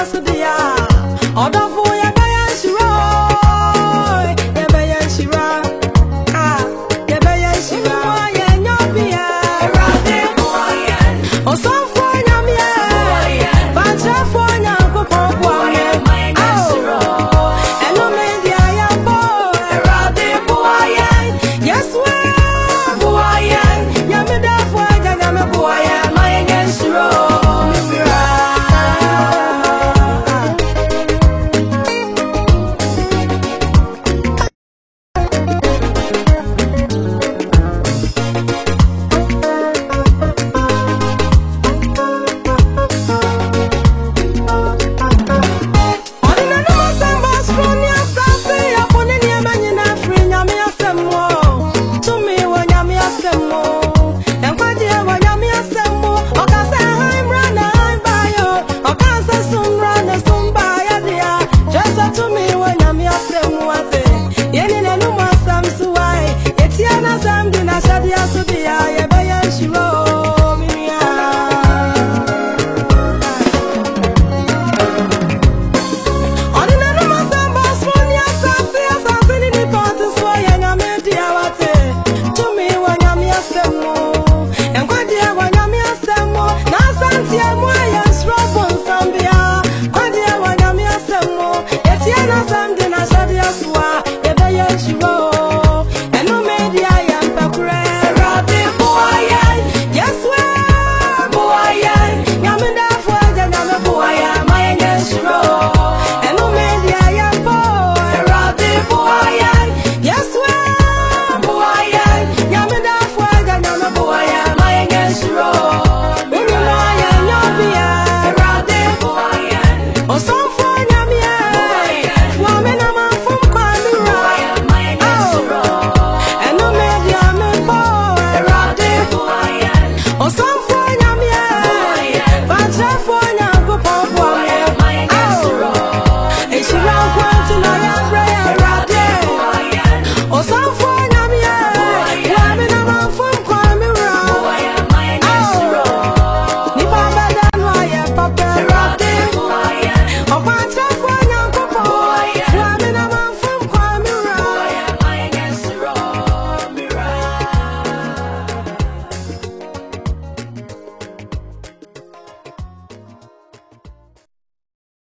pra subir.